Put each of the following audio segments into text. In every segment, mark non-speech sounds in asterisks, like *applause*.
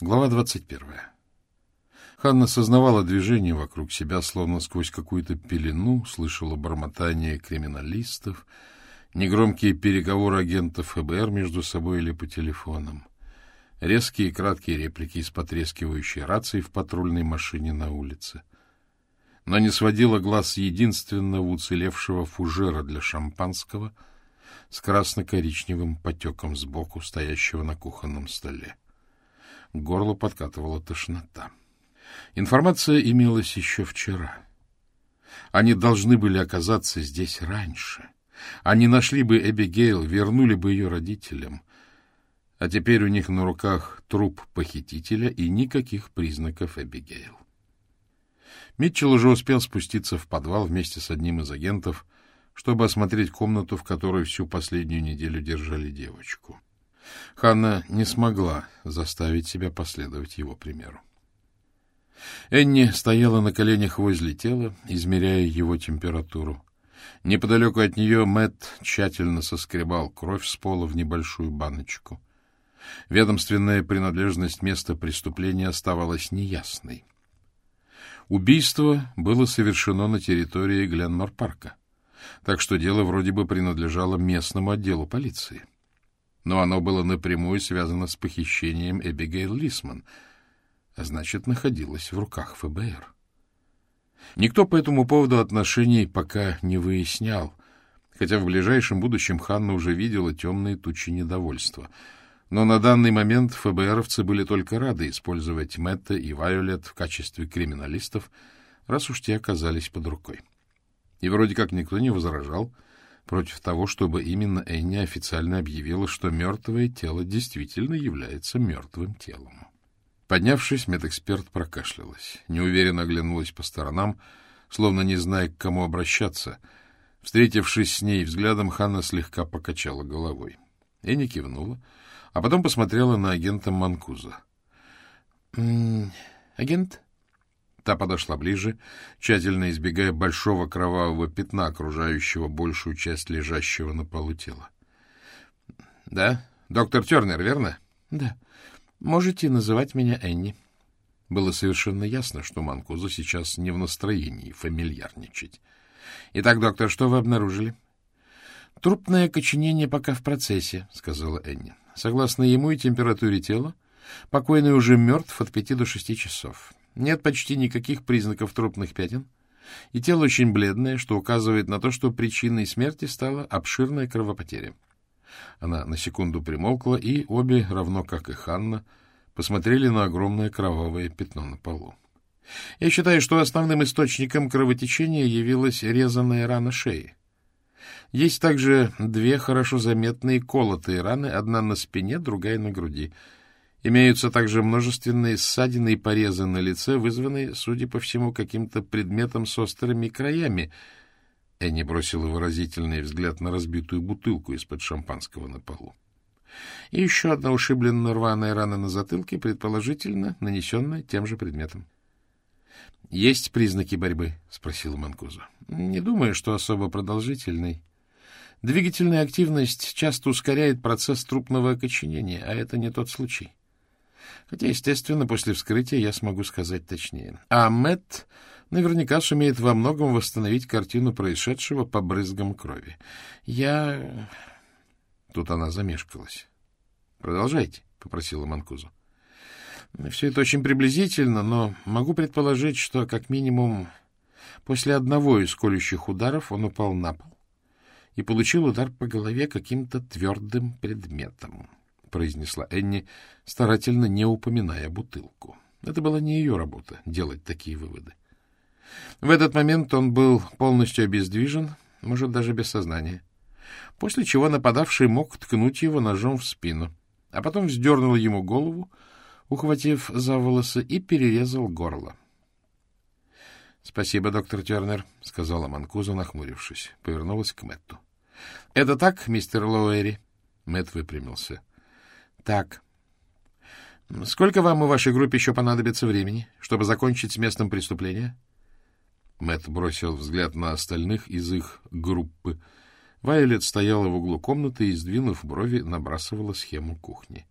Глава двадцать первая. Ханна сознавала движение вокруг себя, словно сквозь какую-то пелену, слышала бормотание криминалистов, негромкие переговоры агентов ФБР между собой или по телефонам, резкие и краткие реплики из потрескивающей рации в патрульной машине на улице. Но не сводила глаз единственного уцелевшего фужера для шампанского с красно-коричневым потеком сбоку, стоящего на кухонном столе. Горло подкатывала тошнота. Информация имелась еще вчера. Они должны были оказаться здесь раньше. Они нашли бы Эбигейл, вернули бы ее родителям. А теперь у них на руках труп похитителя и никаких признаков Эбигейл. Митчелл уже успел спуститься в подвал вместе с одним из агентов, чтобы осмотреть комнату, в которой всю последнюю неделю держали девочку. Ханна не смогла заставить себя последовать его примеру. Энни стояла на коленях возле тела, измеряя его температуру. Неподалеку от нее Мэтт тщательно соскребал кровь с пола в небольшую баночку. Ведомственная принадлежность места преступления оставалась неясной. Убийство было совершено на территории Гленмор-парка, так что дело вроде бы принадлежало местному отделу полиции. Но оно было напрямую связано с похищением Эбигейл Лисман — а значит, находилась в руках ФБР. Никто по этому поводу отношений пока не выяснял, хотя в ближайшем будущем Ханна уже видела темные тучи недовольства. Но на данный момент ФБРовцы были только рады использовать Мэтта и Вайолет в качестве криминалистов, раз уж те оказались под рукой. И вроде как никто не возражал против того, чтобы именно Энни официально объявила, что мертвое тело действительно является мертвым телом. Поднявшись, медэксперт прокашлялась, неуверенно оглянулась по сторонам, словно не зная, к кому обращаться. Встретившись с ней взглядом, Ханна слегка покачала головой. И не кивнула, а потом посмотрела на агента Манкуза. — Агент? Та подошла ближе, тщательно избегая большого кровавого пятна, окружающего большую часть лежащего на полу тела. — Да, доктор Тернер, верно? — Да. — Можете называть меня Энни. Было совершенно ясно, что Манкуза сейчас не в настроении фамильярничать. Итак, доктор, что вы обнаружили? Трупное окоченение пока в процессе, сказала Энни. Согласно ему и температуре тела, покойный уже мертв от пяти до шести часов. Нет почти никаких признаков трупных пятен, и тело очень бледное, что указывает на то, что причиной смерти стала обширная кровопотеря. Она на секунду примолкла, и обе, равно как и Ханна, посмотрели на огромное кровавое пятно на полу. Я считаю, что основным источником кровотечения явилась резаная рана шеи. Есть также две хорошо заметные колотые раны, одна на спине, другая на груди. Имеются также множественные ссадины и порезы на лице, вызванные, судя по всему, каким-то предметом с острыми краями — Энни бросила выразительный взгляд на разбитую бутылку из-под шампанского на полу. И еще одна ушибленная рваная рана на затылке, предположительно нанесенная тем же предметом. — Есть признаки борьбы? — спросила Манкуза. — Не думаю, что особо продолжительный. Двигательная активность часто ускоряет процесс трупного окоченения, а это не тот случай. Хотя, естественно, после вскрытия я смогу сказать точнее. А Мэтт наверняка сумеет во многом восстановить картину происшедшего по брызгам крови. Я... Тут она замешкалась. — Продолжайте, — попросила Манкузу. — Все это очень приблизительно, но могу предположить, что, как минимум, после одного из колющих ударов он упал на пол и получил удар по голове каким-то твердым предметом, — произнесла Энни, старательно не упоминая бутылку. Это была не ее работа — делать такие выводы. В этот момент он был полностью обездвижен, может, даже без сознания, после чего нападавший мог ткнуть его ножом в спину, а потом вздернул ему голову, ухватив за волосы, и перерезал горло. — Спасибо, доктор Тернер, — сказала Манкуза, нахмурившись. Повернулась к Мэтту. — Это так, мистер Лоуэри? Мэтт выпрямился. — Так. — Сколько вам и вашей группе еще понадобится времени, чтобы закончить с местом преступления? — Мэт бросил взгляд на остальных из их группы. Вайолет стояла в углу комнаты и, сдвинув брови, набрасывала схему кухни.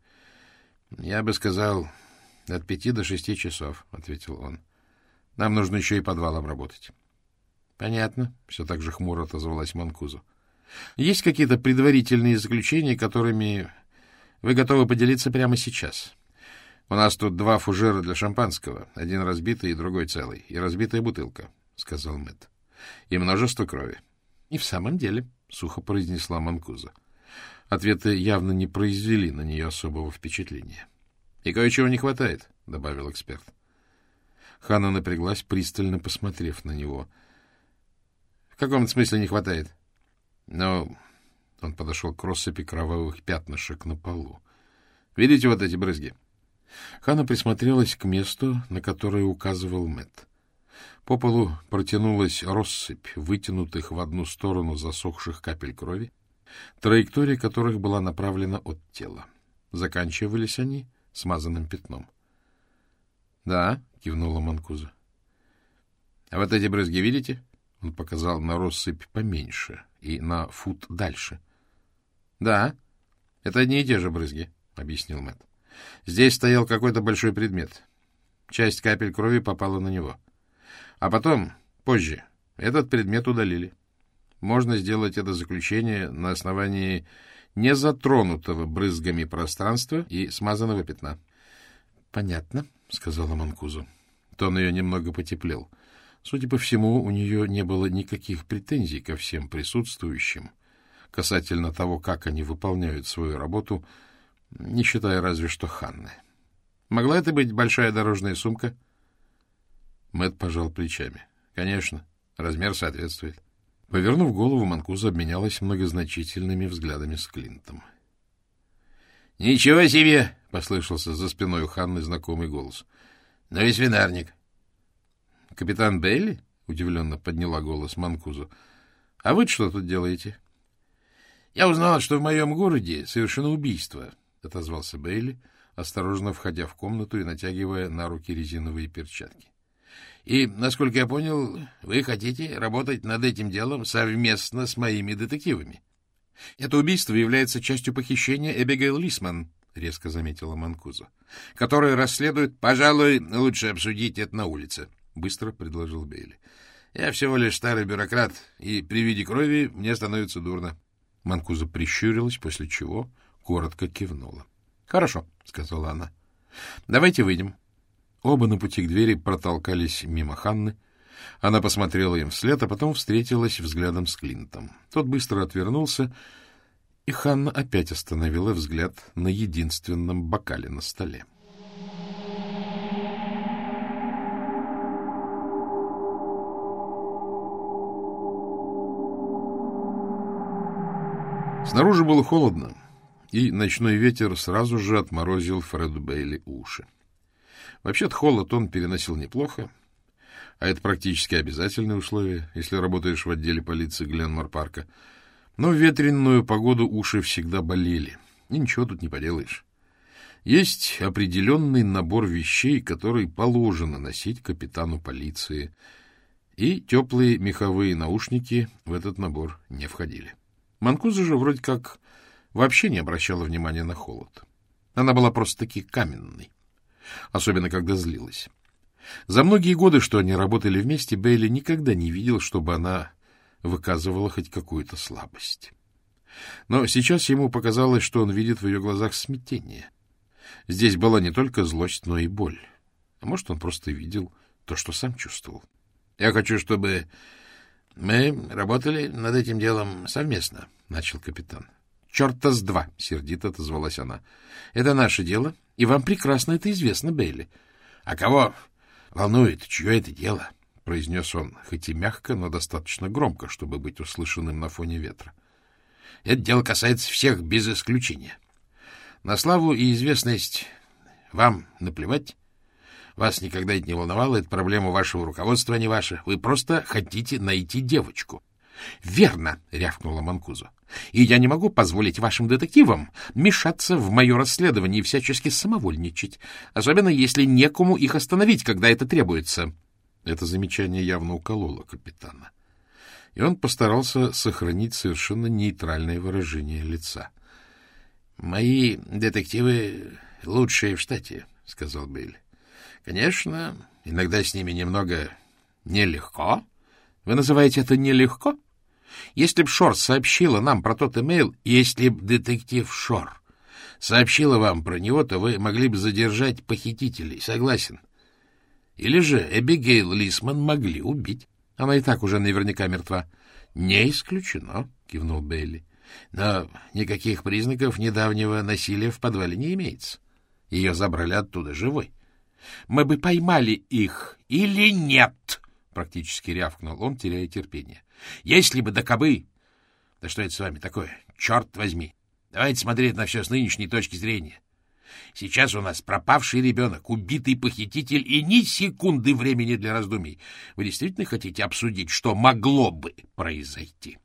— Я бы сказал, — От пяти до шести часов, — ответил он. — Нам нужно еще и подвал обработать. — Понятно, — все так же хмуро отозвалась Манкузу. — Есть какие-то предварительные заключения, которыми вы готовы поделиться прямо сейчас? — У нас тут два фужера для шампанского, один разбитый и другой целый, и разбитая бутылка, — сказал Мэтт. — И множество крови. — И в самом деле, — сухо произнесла Манкуза. Ответы явно не произвели на нее особого впечатления. —— И кое-чего не хватает, — добавил эксперт. Ханна напряглась, пристально посмотрев на него. — В каком смысле не хватает? — Ну, он подошел к россыпи кровавых пятнышек на полу. — Видите вот эти брызги? Ханна присмотрелась к месту, на которое указывал Мэтт. По полу протянулась россыпь вытянутых в одну сторону засохших капель крови, траектория которых была направлена от тела. Заканчивались они смазанным пятном. — Да, — кивнула Манкуза. — А вот эти брызги видите? Он показал на россыпь поменьше и на фут дальше. — Да, это одни и те же брызги, — объяснил Мэтт. Здесь стоял какой-то большой предмет. Часть капель крови попала на него. А потом, позже, этот предмет удалили. Можно сделать это заключение на основании незатронутого брызгами пространства и смазанного пятна. — Понятно, — сказала Манкузу. Тон ее немного потеплел. Судя по всему, у нее не было никаких претензий ко всем присутствующим касательно того, как они выполняют свою работу, не считая разве что Ханны. Могла это быть большая дорожная сумка? Мэт пожал плечами. — Конечно, размер соответствует. Повернув голову, Манкуза обменялась многозначительными взглядами с Клинтом. — Ничего себе! — послышался за спиной у Ханны знакомый голос. — Но и свинарник. — Капитан Бейли? — удивленно подняла голос Манкузу. — А вы что тут делаете? — Я узнал, что в моем городе совершено убийство, — отозвался Бейли, осторожно входя в комнату и натягивая на руки резиновые перчатки. И, насколько я понял, вы хотите работать над этим делом совместно с моими детективами. Это убийство является частью похищения Эбигейл Лисман, — резко заметила Манкуза, — которое расследует... — Пожалуй, лучше обсудить это на улице, — быстро предложил Бейли. — Я всего лишь старый бюрократ, и при виде крови мне становится дурно. Манкуза прищурилась, после чего коротко кивнула. — Хорошо, — сказала она. — Давайте выйдем. — Оба на пути к двери протолкались мимо Ханны. Она посмотрела им вслед, а потом встретилась взглядом с Клинтом. Тот быстро отвернулся, и Ханна опять остановила взгляд на единственном бокале на столе. Снаружи было холодно, и ночной ветер сразу же отморозил Фреду Бейли уши. Вообще-то холод он переносил неплохо, а это практически обязательное условие, если работаешь в отделе полиции Гленмор-парка. Но в ветреную погоду уши всегда болели, и ничего тут не поделаешь. Есть определенный набор вещей, которые положено носить капитану полиции, и теплые меховые наушники в этот набор не входили. Манкуза же вроде как вообще не обращала внимания на холод. Она была просто-таки каменной особенно когда злилась. За многие годы, что они работали вместе, Бейли никогда не видел, чтобы она выказывала хоть какую-то слабость. Но сейчас ему показалось, что он видит в ее глазах смятение. Здесь была не только злость, но и боль. А может, он просто видел то, что сам чувствовал. — Я хочу, чтобы мы работали над этим делом совместно, — начал капитан. — Черта с два! — сердито отозвалась она. — Это наше дело, и вам прекрасно это известно, Бейли. — А кого волнует, чье это дело? — произнес он, хоть и мягко, но достаточно громко, чтобы быть услышанным на фоне ветра. — Это дело касается всех без исключения. На славу и известность вам наплевать. Вас никогда это не волновало, это проблема вашего руководства, а не ваша. Вы просто хотите найти девочку. — Верно, — рявкнула Манкузо. — И я не могу позволить вашим детективам мешаться в мое расследование и всячески самовольничать, особенно если некому их остановить, когда это требуется. Это замечание явно укололо капитана. И он постарался сохранить совершенно нейтральное выражение лица. — Мои детективы лучшие в штате, — сказал Бейли. — Конечно, иногда с ними немного нелегко. Вы называете это нелегко? Если б Шор сообщила нам про тот имейл, если б детектив Шор сообщила вам про него, то вы могли бы задержать похитителей. Согласен. Или же Эбигейл Лисман могли убить. Она и так уже наверняка мертва. — Не исключено, — кивнул Бейли. — Но никаких признаков недавнего насилия в подвале не имеется. Ее забрали оттуда живой. — Мы бы поймали их или нет? — практически рявкнул он, теряя терпение. — Если бы да кобы... Да что это с вами такое? Черт возьми! Давайте смотреть на все с нынешней точки зрения. Сейчас у нас пропавший ребенок, убитый похититель и ни секунды времени для раздумий. Вы действительно хотите обсудить, что могло бы произойти?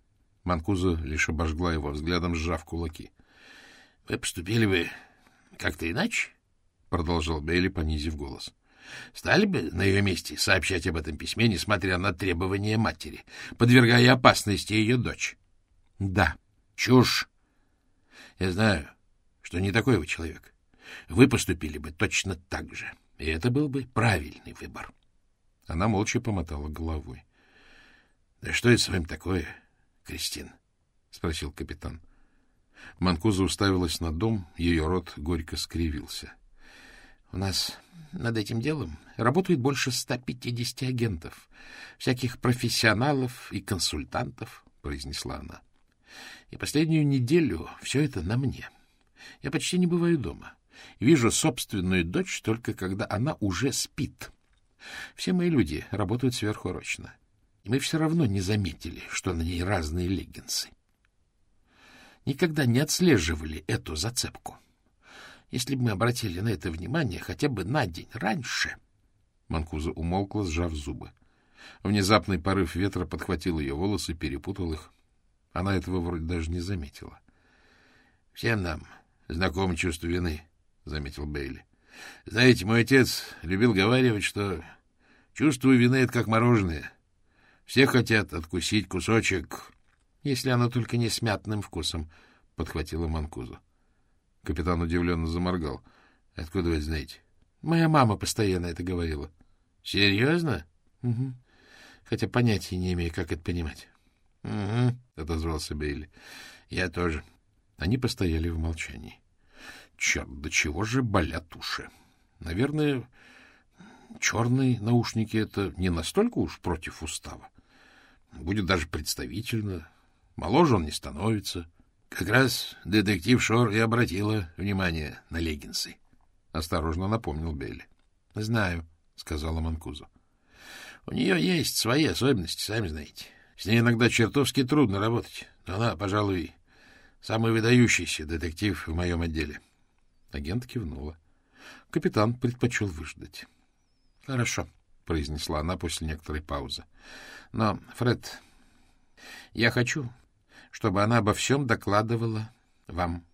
Манкуза лишь обожгла его взглядом, сжав кулаки. — Вы поступили бы как-то иначе? — продолжал Бейли, понизив голос. — Стали бы на ее месте сообщать об этом письме, несмотря на требования матери, подвергая опасности ее дочь? — Да. — Чушь. Я знаю, что не такой вы человек. Вы поступили бы точно так же, и это был бы правильный выбор. Она молча помотала головой. — Да что это с вами такое, Кристин? — спросил капитан. Манкуза уставилась на дом, ее рот горько скривился. — У нас над этим делом работает больше 150 агентов, всяких профессионалов и консультантов, — произнесла она. — И последнюю неделю все это на мне. Я почти не бываю дома. Вижу собственную дочь только когда она уже спит. Все мои люди работают сверхурочно. И мы все равно не заметили, что на ней разные леггинсы. Никогда не отслеживали эту зацепку. Если бы мы обратили на это внимание хотя бы на день раньше... Манкуза умолкла, сжав зубы. Внезапный порыв ветра подхватил ее волосы, перепутал их. Она этого вроде даже не заметила. — Всем нам знакомо чувство вины, — заметил Бейли. — Знаете, мой отец любил говаривать, что чувство вины — это как мороженое. Все хотят откусить кусочек, если оно только не с мятным вкусом, — подхватила Манкуза. Капитан удивленно заморгал. — Откуда вы знаете? — Моя мама постоянно это говорила. — Серьезно? — Угу. Хотя понятия не имею, как это понимать. — Угу, — отозвался Бейли. — Я тоже. Они постояли в молчании. Черт, до чего же болят уши? Наверное, черные наушники — это не настолько уж против устава. Будет даже представительно. Моложе он не становится. Как раз детектив Шор и обратила внимание на леггинсы. Осторожно напомнил Белли. — Знаю, — сказала Манкуза. — У нее есть свои особенности, сами знаете. С ней иногда чертовски трудно работать, но она, пожалуй, самый выдающийся детектив в моем отделе. Агент кивнула. Капитан предпочел выждать. — Хорошо, — произнесла она после некоторой паузы. — Но, Фред, я хочу, чтобы она обо всем докладывала вам.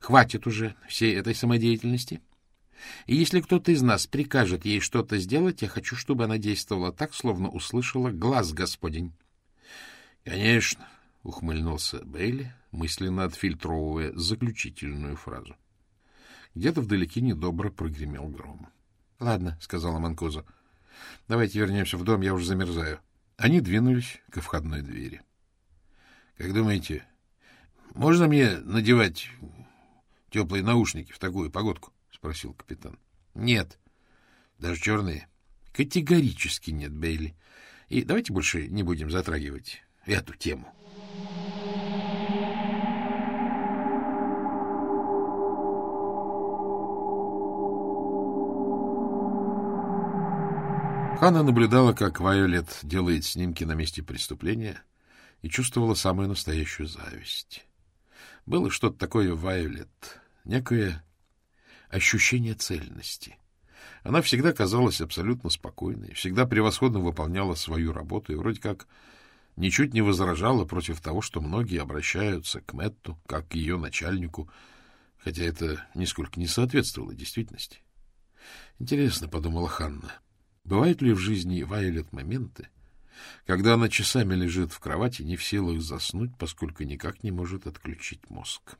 Хватит уже всей этой самодеятельности. И если кто-то из нас прикажет ей что-то сделать, я хочу, чтобы она действовала так, словно услышала глаз Господень. — Конечно, — ухмыльнулся Бейли, мысленно отфильтровывая заключительную фразу. Где-то вдалеке недобро прогремел гром. — Ладно, — сказала Манкуза. — Давайте вернемся в дом, я уже замерзаю. Они двинулись к входной двери. — Как думаете, можно мне надевать теплые наушники в такую погодку? — спросил капитан. — Нет. — Даже черные? — Категорически нет, Бейли. И давайте больше не будем затрагивать эту тему. Ханна наблюдала, как Вайолет делает снимки на месте преступления, и чувствовала самую настоящую зависть. Было что-то такое в Вайолет, некое ощущение цельности. Она всегда казалась абсолютно спокойной, всегда превосходно выполняла свою работу и вроде как ничуть не возражала против того, что многие обращаются к Мэтту, как к ее начальнику, хотя это нисколько не соответствовало действительности. Интересно, — подумала Ханна, — Бывают ли в жизни Вайолет моменты, когда она часами лежит в кровати, не в силах заснуть, поскольку никак не может отключить мозг?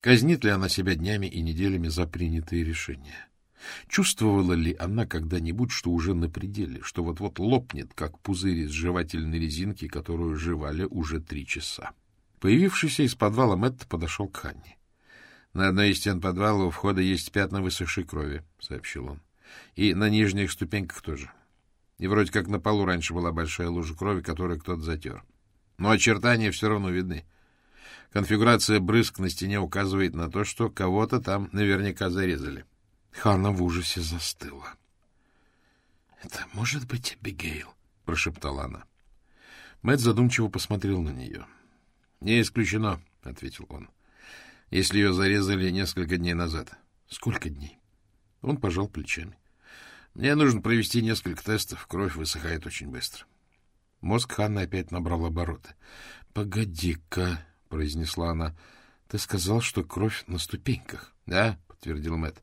Казнит ли она себя днями и неделями за принятые решения? Чувствовала ли она когда-нибудь, что уже на пределе, что вот-вот лопнет, как пузырь из жевательной резинки, которую жевали уже три часа? Появившийся из подвала Мэтт подошел к Ханне. — На одной из стен подвала у входа есть пятна высохшей крови, — сообщил он. — И на нижних ступеньках тоже. И вроде как на полу раньше была большая лужа крови, которую кто-то затер. Но очертания все равно видны. Конфигурация брызг на стене указывает на то, что кого-то там наверняка зарезали. Ханна в ужасе застыла. — Это может быть Эбигейл? — прошептала она. Мэтт задумчиво посмотрел на нее. — Не исключено, — ответил он. — Если ее зарезали несколько дней назад. — Сколько дней? Он пожал плечами. — Мне нужно провести несколько тестов. Кровь высыхает очень быстро. Мозг Ханны опять набрал обороты. — Погоди-ка, — произнесла она. — Ты сказал, что кровь на ступеньках. — Да, — подтвердил Мэтт.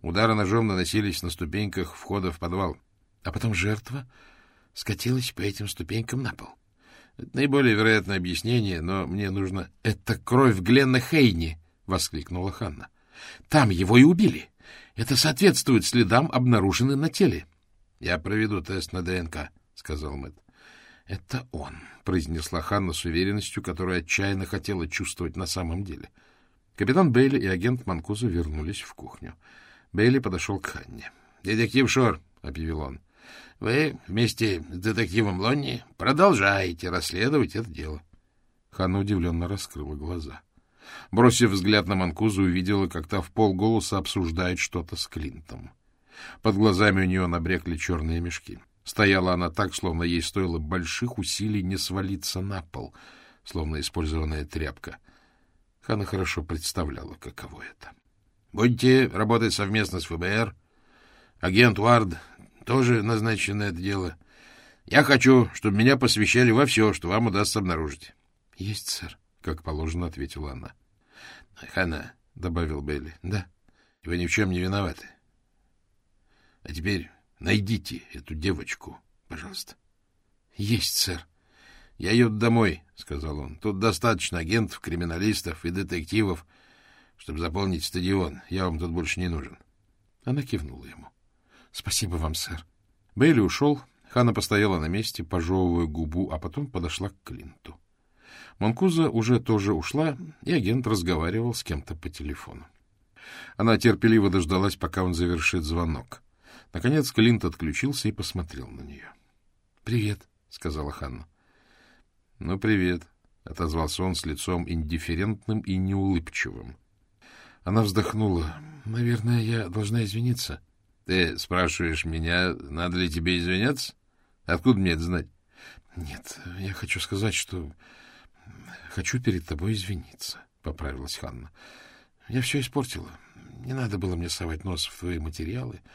Удары ножом наносились на ступеньках входа в подвал. А потом жертва скатилась по этим ступенькам на пол. Это наиболее вероятное объяснение, но мне нужно... — Это кровь Гленна Хейни! — воскликнула Ханна. — Там его и убили. Это соответствует следам, обнаруженным на теле. — Я проведу тест на ДНК, — сказал Мэтт. — Это он, — произнесла Ханна с уверенностью, которую отчаянно хотела чувствовать на самом деле. Капитан Бейли и агент Манкуза вернулись в кухню. Бейли подошел к Ханне. — Детектив Шор, — объявил он, — вы вместе с детективом Лонни продолжаете расследовать это дело. Ханна удивленно раскрыла глаза. Бросив взгляд на Манкузу, увидела, как та в полголоса обсуждает что-то с Клинтом. Под глазами у нее набрекли черные мешки. Стояла она так, словно ей стоило больших усилий не свалиться на пол, словно использованная тряпка. Хана хорошо представляла, каково это. — Будете работать совместно с ФБР. Агент Уард тоже назначен на это дело. Я хочу, чтобы меня посвящали во все, что вам удастся обнаружить. — Есть, сэр, — как положено ответила она. — Хана, — добавил Белли, — да, вы ни в чем не виноваты. А теперь Найдите эту девочку, пожалуйста. — Есть, сэр. — Я еду домой, — сказал он. — Тут достаточно агентов, криминалистов и детективов, чтобы заполнить стадион. Я вам тут больше не нужен. Она кивнула ему. — Спасибо вам, сэр. Бейли ушел. Хана постояла на месте, пожевывая губу, а потом подошла к Клинту. Манкуза уже тоже ушла, и агент разговаривал с кем-то по телефону. Она терпеливо дождалась, пока он завершит звонок. Наконец Клинт отключился и посмотрел на нее. — Привет, — сказала Ханна. — Ну, привет, — отозвался он с лицом индифферентным и неулыбчивым. Она вздохнула. — Наверное, я должна извиниться. — Ты спрашиваешь меня, надо ли тебе извиняться? Откуда мне это знать? — Нет, я хочу сказать, что хочу перед тобой извиниться, — поправилась Ханна. — Я все испортила. Не надо было мне совать нос в твои материалы. —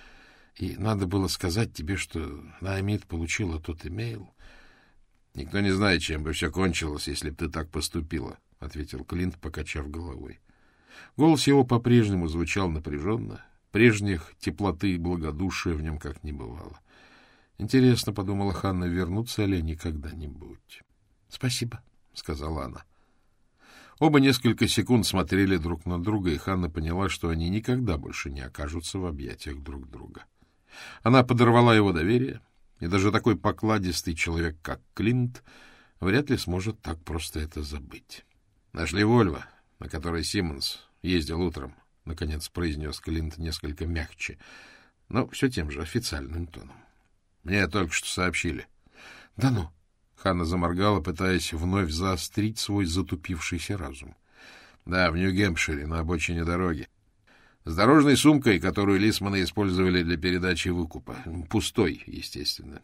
и надо было сказать тебе, что Наамид получила тот имейл. — Никто не знает, чем бы все кончилось, если бы ты так поступила, — ответил Клинт, покачав головой. Голос его по-прежнему звучал напряженно. Прежних теплоты и благодушия в нем как не бывало. Интересно, — подумала Ханна, — вернутся ли они когда-нибудь. — Спасибо, — сказала она. Оба несколько секунд смотрели друг на друга, и Ханна поняла, что они никогда больше не окажутся в объятиях друг друга. — она подорвала его доверие, и даже такой покладистый человек, как Клинт, вряд ли сможет так просто это забыть. — Нашли Вольво, на которой Симмонс ездил утром, — наконец произнес Клинт несколько мягче, но все тем же официальным тоном. — Мне только что сообщили. — Да ну! — Ханна заморгала, пытаясь вновь заострить свой затупившийся разум. — Да, в Нью-Гемпшире, на обочине дороги. С дорожной сумкой, которую Лисманы использовали для передачи выкупа. Пустой, естественно.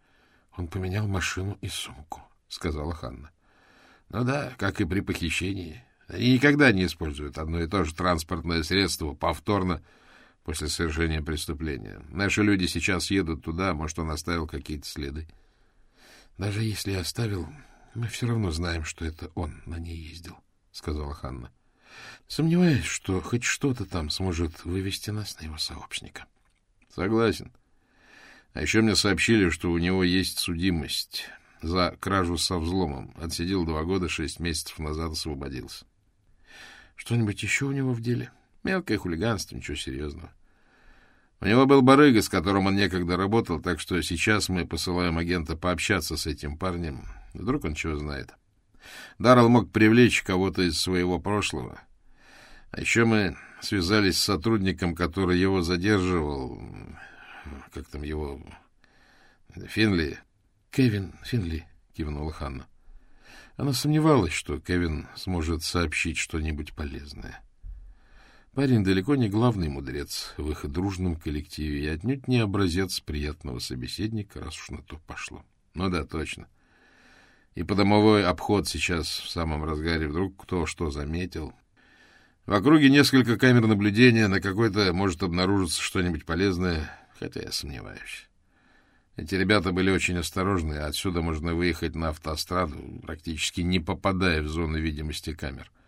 — Он поменял машину и сумку, — сказала Ханна. — Ну да, как и при похищении. Они никогда не используют одно и то же транспортное средство повторно после совершения преступления. Наши люди сейчас едут туда, может, он оставил какие-то следы. — Даже если оставил, мы все равно знаем, что это он на ней ездил, — сказала Ханна. Сомневаюсь, что хоть что-то там сможет вывести нас на его сообщника. — Согласен. А еще мне сообщили, что у него есть судимость за кражу со взломом. Отсидел два года, шесть месяцев назад освободился. — Что-нибудь еще у него в деле? Мелкое хулиганство, ничего серьезного. У него был барыга, с которым он некогда работал, так что сейчас мы посылаем агента пообщаться с этим парнем. Вдруг он чего знает. Даррелл мог привлечь кого-то из своего прошлого. А еще мы связались с сотрудником, который его задерживал. Как там его... Финли. Кевин Финли, кивнула Ханна. Она сомневалась, что Кевин сможет сообщить что-нибудь полезное. Парень далеко не главный мудрец в их дружном коллективе и отнюдь не образец приятного собеседника, раз уж на то пошло. Ну да, точно. И подомовой обход сейчас в самом разгаре. Вдруг кто что заметил. В округе несколько камер наблюдения, на какой-то может обнаружиться что-нибудь полезное, хотя я сомневаюсь. Эти ребята были очень осторожны, отсюда можно выехать на автостраду, практически не попадая в зону видимости камер. —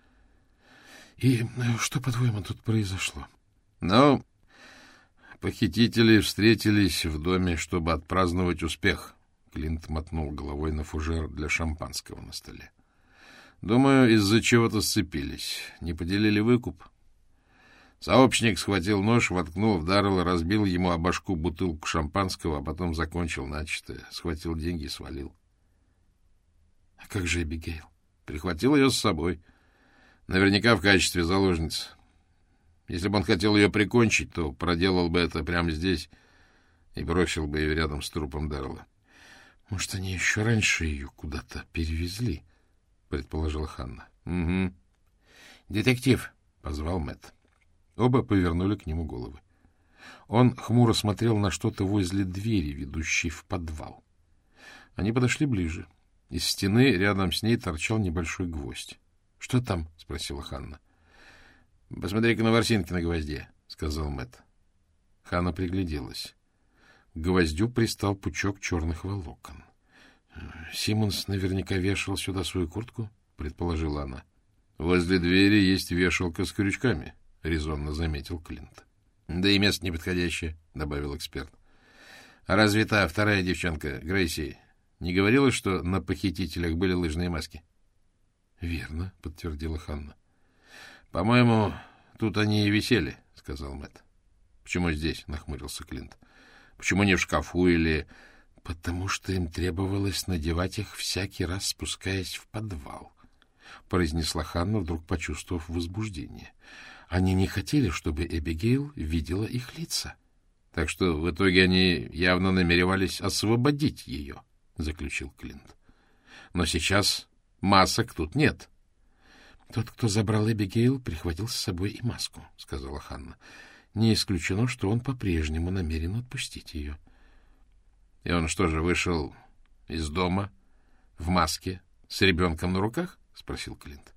И что, по-твоему, тут произошло? — Ну, похитители встретились в доме, чтобы отпраздновать успех. Клинт мотнул головой на фужер для шампанского на столе. — Думаю, из-за чего-то сцепились. Не поделили выкуп? — Сообщник схватил нож, воткнул в Даррелла, разбил ему о башку бутылку шампанского, а потом закончил начатое. Схватил деньги и свалил. — А как же Эбигейл? Прихватил ее с собой. Наверняка в качестве заложницы. Если бы он хотел ее прикончить, то проделал бы это прямо здесь и бросил бы ее рядом с трупом Даррелла. — Может, они еще раньше ее куда-то перевезли? — предположила Ханна. — Угу. — Детектив, — позвал Мэтт. Оба повернули к нему головы. Он хмуро смотрел на что-то возле двери, ведущей в подвал. Они подошли ближе. Из стены рядом с ней торчал небольшой гвоздь. — Что там? — спросила Ханна. — Посмотри-ка на ворсинки на гвозде, — сказал Мэтт. Ханна пригляделась. К гвоздю пристал пучок черных волокон. — Симмонс наверняка вешал сюда свою куртку, — предположила она. — Возле двери есть вешалка с крючками, — резонно заметил Клинт. — Да и место неподходящее, — добавил эксперт. — А разве та вторая девчонка, Грейси, не говорила, что на похитителях были лыжные маски? — Верно, — подтвердила Ханна. — По-моему, тут они и висели, — сказал Мэтт. — Почему здесь? — нахмурился Клинт. — Почему не в шкафу или... — Потому что им требовалось надевать их всякий раз, спускаясь в подвал, — произнесла Ханна, вдруг почувствовав возбуждение. — они не хотели, чтобы Эбигейл видела их лица. Так что в итоге они явно намеревались освободить ее, — заключил Клинт. Но сейчас масок тут нет. — Тот, кто забрал Эбигейл, прихватил с собой и маску, — сказала Ханна. Не исключено, что он по-прежнему намерен отпустить ее. — И он что же, вышел из дома в маске с ребенком на руках? — спросил Клинт.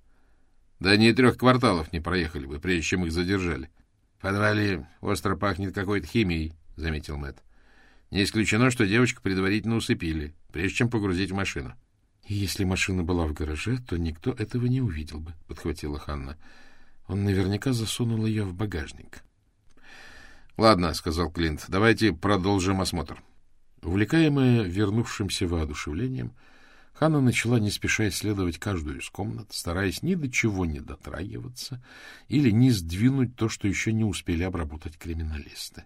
Да они трех кварталов не проехали бы, прежде чем их задержали. — В подвале остро пахнет какой-то химией, — заметил Мэтт. Не исключено, что девочку предварительно усыпили, прежде чем погрузить в машину. — Если машина была в гараже, то никто этого не увидел бы, — подхватила Ханна. Он наверняка засунул ее в багажник. — Ладно, — сказал Клинт, — давайте продолжим осмотр. Увлекаемая вернувшимся воодушевлением, — Ханна начала не спеша исследовать каждую из комнат, стараясь ни до чего не дотрагиваться или не сдвинуть то, что еще не успели обработать криминалисты.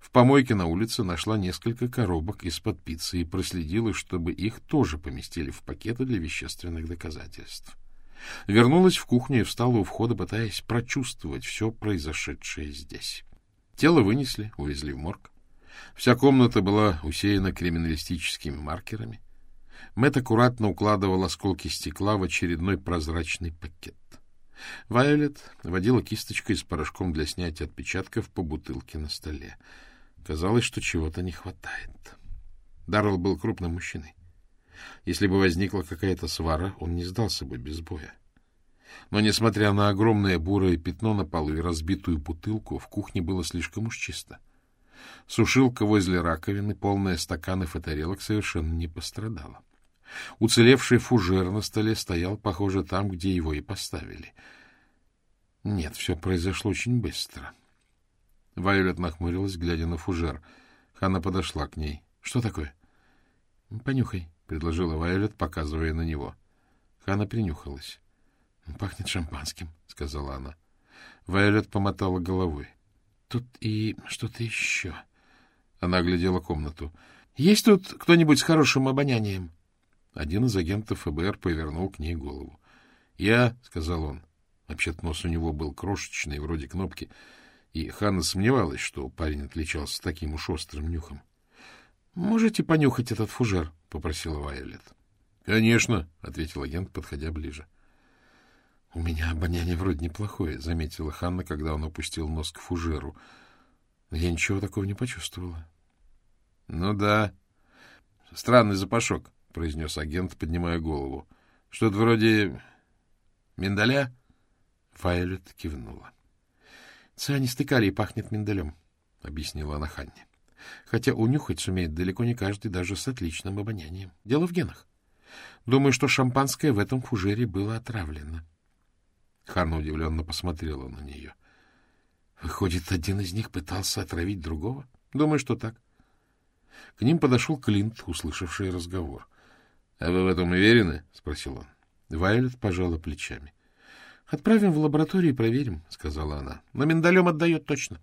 В помойке на улице нашла несколько коробок из-под пиццы и проследила, чтобы их тоже поместили в пакеты для вещественных доказательств. Вернулась в кухню и встала у входа, пытаясь прочувствовать все произошедшее здесь. Тело вынесли, увезли в морг. Вся комната была усеяна криминалистическими маркерами. Мэтт аккуратно укладывал осколки стекла в очередной прозрачный пакет. Вайолет водила кисточкой с порошком для снятия отпечатков по бутылке на столе. Казалось, что чего-то не хватает. Даррелл был крупным мужчиной. Если бы возникла какая-то свара, он не сдался бы без боя. Но, несмотря на огромное бурое пятно на полу и разбитую бутылку, в кухне было слишком уж чисто. Сушилка возле раковины, полная стаканов и тарелок, совершенно не пострадала. Уцелевший фужер на столе стоял, похоже, там, где его и поставили. Нет, все произошло очень быстро. Вайолет нахмурилась, глядя на фужер. Ханна подошла к ней. — Что такое? — Понюхай, — предложила Вайолет, показывая на него. Ханна принюхалась. — Пахнет шампанским, — сказала она. Вайолет помотала головой. — Тут и что-то еще. Она оглядела комнату. — Есть тут кто-нибудь с хорошим обонянием? Один из агентов ФБР повернул к ней голову. — Я, — сказал он. Вообще-то нос у него был крошечный, вроде кнопки, и Ханна сомневалась, что парень отличался таким уж острым нюхом. — Можете понюхать этот фужер? — попросила Вайолет. — Конечно, — ответил агент, подходя ближе. — У меня обоняние вроде неплохое, — заметила Ханна, когда он опустил нос к фужеру. Я ничего такого не почувствовала. — Ну да. Странный запашок, — произнес агент, поднимая голову. — Что-то вроде миндаля? Вайолет кивнула. — Цианистый калий пахнет миндалем, — объяснила она Ханне. Хотя унюхать сумеет далеко не каждый, даже с отличным обонянием. Дело в генах. Думаю, что шампанское в этом фужере было отравлено. Ханна удивленно посмотрела на нее. Выходит, один из них пытался отравить другого? Думаю, что так. К ним подошел Клинт, услышавший разговор. — А вы в этом уверены? — спросил он. Вайолет пожала плечами. — Отправим в лабораторию и проверим, — сказала она. — Но миндалем отдает точно.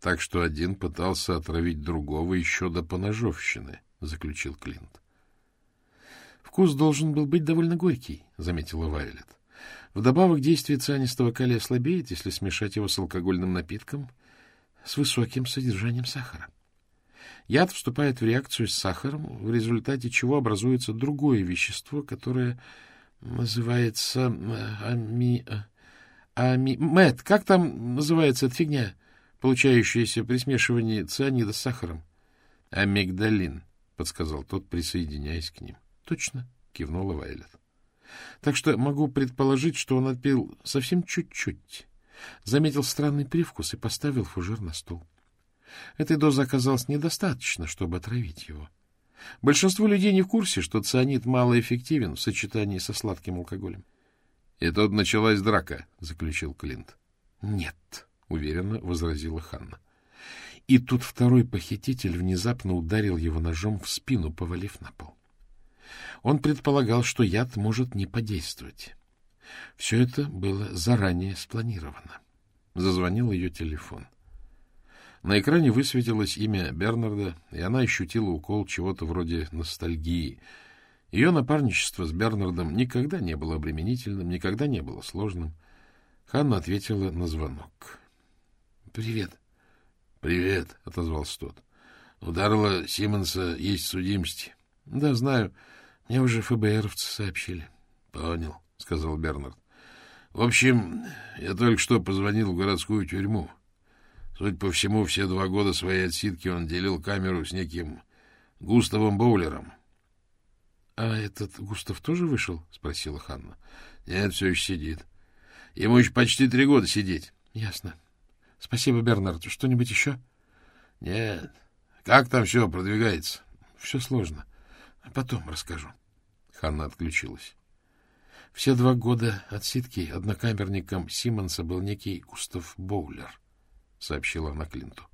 Так что один пытался отравить другого еще до поножовщины, — заключил Клинт. — Вкус должен был быть довольно горький, — заметила Вайолет. Вдобавок действие цианистого калия слабеет, если смешать его с алкогольным напитком с высоким содержанием сахара. Яд вступает в реакцию с сахаром, в результате чего образуется другое вещество, которое называется э, ами... Э, ами... Мэтт, как там называется эта фигня, получающаяся при смешивании цианида с сахаром? — Амигдалин, — подсказал тот, присоединяясь к ним. — Точно, — кивнула Вайлет. Так что могу предположить, что он отпил совсем чуть-чуть, заметил странный привкус и поставил фужер на стол. Этой дозы оказалось недостаточно, чтобы отравить его. Большинство людей не в курсе, что цианид малоэффективен в сочетании со сладким алкоголем. — И тут началась драка, — заключил Клинт. — Нет, — уверенно возразила Ханна. И тут второй похититель внезапно ударил его ножом в спину, повалив на пол. Он предполагал, что яд может не подействовать. Все это было заранее спланировано. Зазвонил ее телефон. На экране высветилось имя Бернарда, и она ощутила укол чего-то вроде ностальгии. Ее напарничество с Бернардом никогда не было обременительным, никогда не было сложным. Ханна ответила на звонок. — Привет. — Привет, — отозвался тот. — У Дарла Симмонса есть судимости. — Да, знаю. Мне уже ФБРовцы сообщили. — Понял, — сказал Бернард. — В общем, я только что позвонил в городскую тюрьму. Судя по всему, все два года своей отсидки он делил камеру с неким Густавом Боулером. — А этот Густав тоже вышел? — спросила Ханна. — Нет, все еще сидит. Ему еще почти три года сидеть. — Ясно. Спасибо, Бернард. Что-нибудь еще? — Нет. Как там все продвигается? — Все сложно. Потом расскажу. Ханна отключилась. Все два года отсидки однокамерником Симмонса был некий Густав Боулер —— сообщила она Клинту.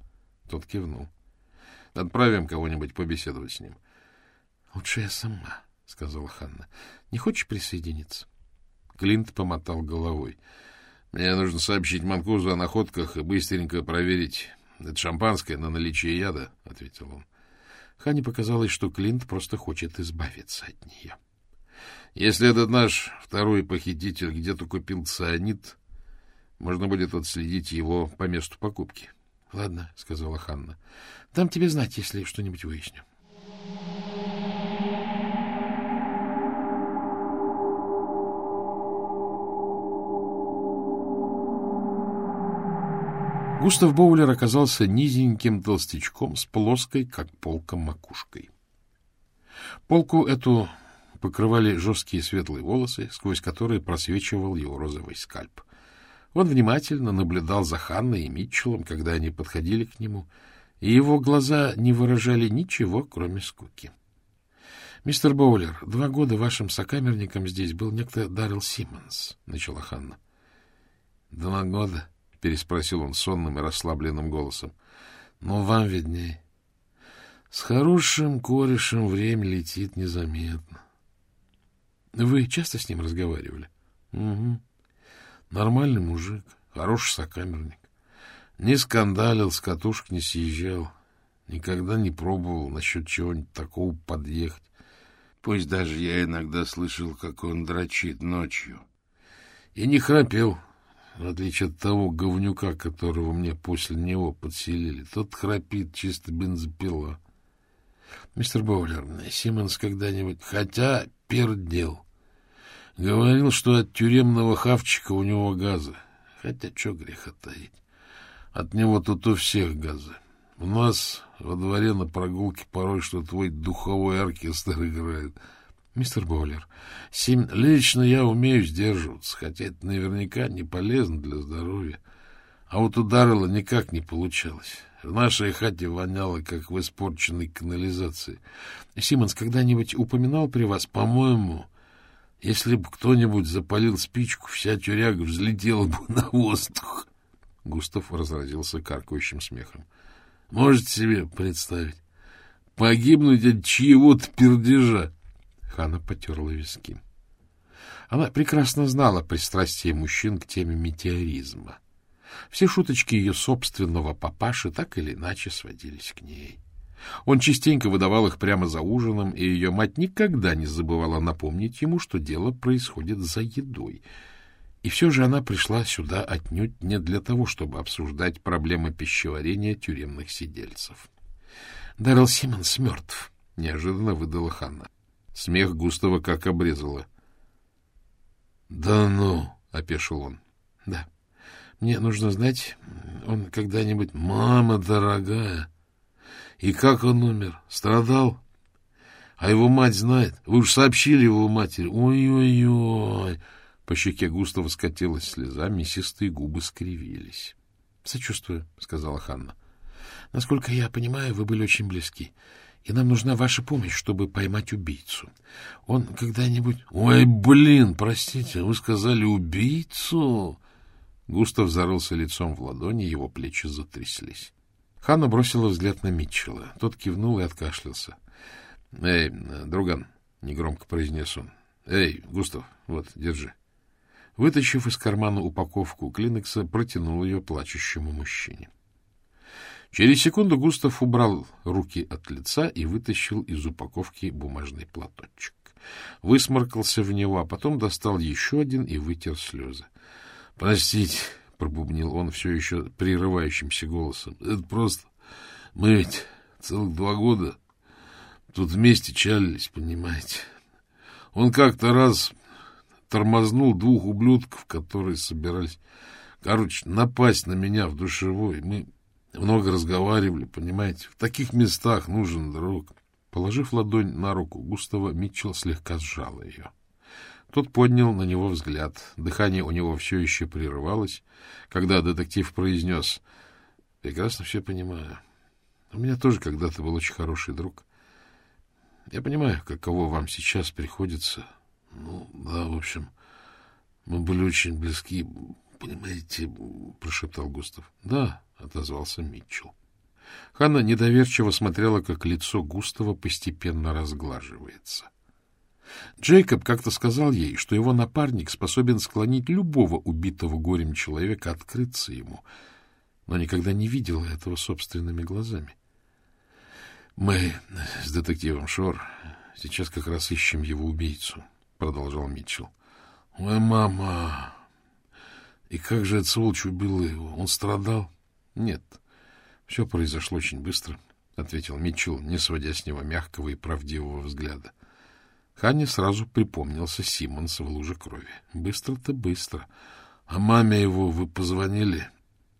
Тот кивнул. — Отправим кого-нибудь побеседовать с ним. — Лучше я сама, — сказала Ханна. — Не хочешь присоединиться? Клинт помотал головой. — Мне нужно сообщить Манкузу о находках и быстренько проверить это шампанское на наличие яда, — ответил он. Хане показалось, что Клинт просто хочет избавиться от нее. — Если этот наш второй похититель где-то купил цианид, можно будет отследить его по месту покупки. — Ладно, — сказала Ханна. — Дам тебе знать, если что-нибудь выясню. Густав Боулер оказался низеньким толстячком с плоской, как полка, макушкой. Полку эту покрывали жесткие светлые волосы, сквозь которые просвечивал его розовый скальп. Он внимательно наблюдал за Ханной и Митчеллом, когда они подходили к нему, и его глаза не выражали ничего, кроме скуки. — Мистер Боулер, два года вашим сокамерником здесь был некто Даррел Симмонс, — начала Ханна. — Два года? — переспросил он сонным и расслабленным голосом. — Но вам виднее. С хорошим корешем время летит незаметно. — Вы часто с ним разговаривали? —— Угу. Нормальный мужик, хороший сокамерник. Не скандалил, с катушек не съезжал. Никогда не пробовал насчет чего-нибудь такого подъехать. Пусть даже я иногда слышал, как он дрочит ночью. И не храпел, в отличие от того говнюка, которого мне после него подселили. Тот храпит, чисто бензопила. Мистер Боулер, Симмонс когда-нибудь, хотя пердел, говорил, что от тюремного хавчика у него газы. Хотя, что греха таить. От него тут у всех газы. У нас во дворе на прогулке порой, что твой духовой оркестр играет. Мистер Боулер, семь... лично я умею сдерживаться, хотя это наверняка не полезно для здоровья. А вот у Даррелла никак не получалось. В нашей хате воняло, как в испорченной канализации. Симонс когда-нибудь упоминал при вас, по-моему, если бы кто-нибудь запалил спичку, вся тюряга взлетела бы на воздух. Густав разразился каркающим смехом. — Можете себе представить? Погибнуть от чьего-то пердежа. Хана потерла виски. Она прекрасно знала пристрастие мужчин к теме метеоризма. Все шуточки ее собственного папаши так или иначе сводились к ней. Он частенько выдавал их прямо за ужином, и ее мать никогда не забывала напомнить ему, что дело происходит за едой — и все же она пришла сюда отнюдь не для того, чтобы обсуждать проблемы пищеварения тюремных сидельцев. — Даррелл Симмонс мертв, — неожиданно выдала Ханна. Смех Густава как обрезала. — Да ну, — опешил он. — Да. Мне нужно знать, он когда-нибудь... Мама дорогая! И как он умер? Страдал? А его мать знает? Вы уж сообщили его матери. Ой-ой-ой! По щеке Густава скатилась слеза, мясистые губы скривились. — Сочувствую, — сказала Ханна. — Насколько я понимаю, вы были очень близки, и нам нужна ваша помощь, чтобы поймать убийцу. Он когда-нибудь... — Ой, блин, простите, вы сказали убийцу? Густав зарылся лицом в ладони, его плечи затряслись. Ханна бросила взгляд на Митчелла. Тот кивнул и откашлялся. — Эй, друган, — негромко произнес он. — Эй, Густав, вот, держи. Вытащив из кармана упаковку клинекса, протянул ее плачущему мужчине. Через секунду Густав убрал руки от лица и вытащил из упаковки бумажный платочек. Высморкался в него, а потом достал еще один и вытер слезы. — Простите, — пробубнил он все еще прерывающимся голосом, — это просто... Мы ведь целых два года тут вместе чалились, понимаете. Он как-то раз тормознул двух ублюдков, которые собирались, короче, напасть на меня в душевой. Мы много разговаривали, понимаете. В таких местах нужен друг. Положив ладонь на руку Густава, Митчелл слегка сжал ее. Тот поднял на него взгляд. Дыхание у него все еще прерывалось, когда детектив произнес «Прекрасно все понимаю. У меня тоже когда-то был очень хороший друг. Я понимаю, каково вам сейчас приходится — Ну, да, в общем, мы были очень близки, понимаете, — прошептал Густав. — Да, — отозвался Митчелл. Ханна недоверчиво смотрела, как лицо Густава постепенно разглаживается. Джейкоб как-то сказал ей, что его напарник способен склонить любого убитого горем человека открыться ему, но никогда не видела этого собственными глазами. — Мы с детективом Шор сейчас как раз ищем его убийцу, продолжал Митчелл. — Ой, мама! И как же этот сволочь убил его? Он страдал? — Нет. Все произошло очень быстро, — ответил Митчелл, не сводя с него мягкого и правдивого взгляда. Ханне сразу припомнился Симмонс в луже крови. Быстро-то быстро. А маме его вы позвонили?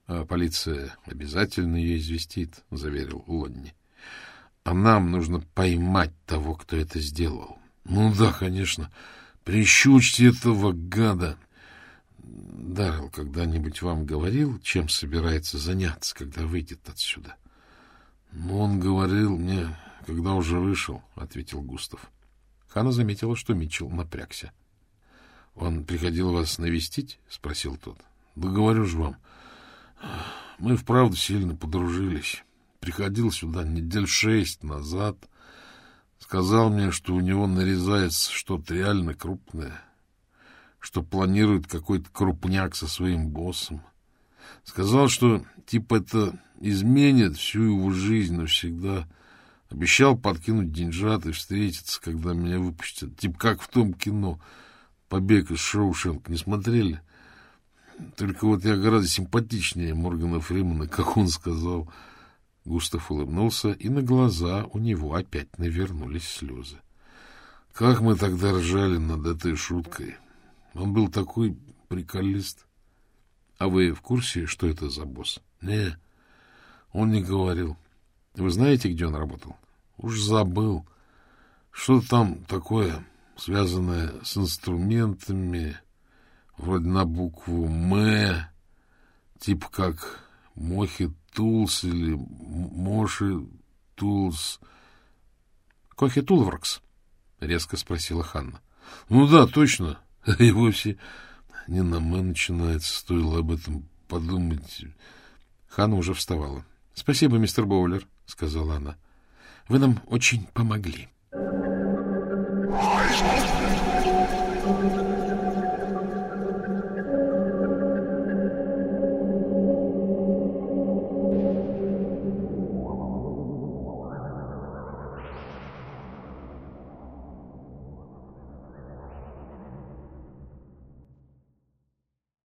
А полиция обязательно ее известит, — заверил Лонни. А нам нужно поймать того, кто это сделал. Ну да, конечно. Прищучьте этого гада. Даррелл когда-нибудь вам говорил, чем собирается заняться, когда выйдет отсюда? Ну, он говорил мне, когда уже вышел, — ответил Густав. Хана заметила, что Митчелл напрягся. — Он приходил вас навестить? — спросил тот. — Да говорю же вам, мы вправду сильно подружились. Приходил сюда недель шесть назад — Сказал мне, что у него нарезается что-то реально крупное, что планирует какой-то крупняк со своим боссом. Сказал, что типа это изменит всю его жизнь навсегда. Обещал подкинуть деньжат и встретиться, когда меня выпустят. Типа как в том кино «Побег из Шоушенк». Не смотрели? Только вот я гораздо симпатичнее Моргана Фримана, как он сказал. Густав улыбнулся, и на глаза у него опять навернулись слезы. Как мы тогда ржали над этой шуткой. Он был такой приколист. А вы в курсе, что это за босс? Не, он не говорил. Вы знаете, где он работал? Уж забыл. Что там такое, связанное с инструментами, вроде на букву «М», типа как Mohi Tools или Moshi Tools. — Kohi Toolworks? — резко спросила Ханна. — Ну да, точно. *laughs* И вовсе не на «М» начинается. Стоило об этом подумать. Ханна уже вставала. — Спасибо, мистер Боулер, — сказала она. — Вы нам очень помогли.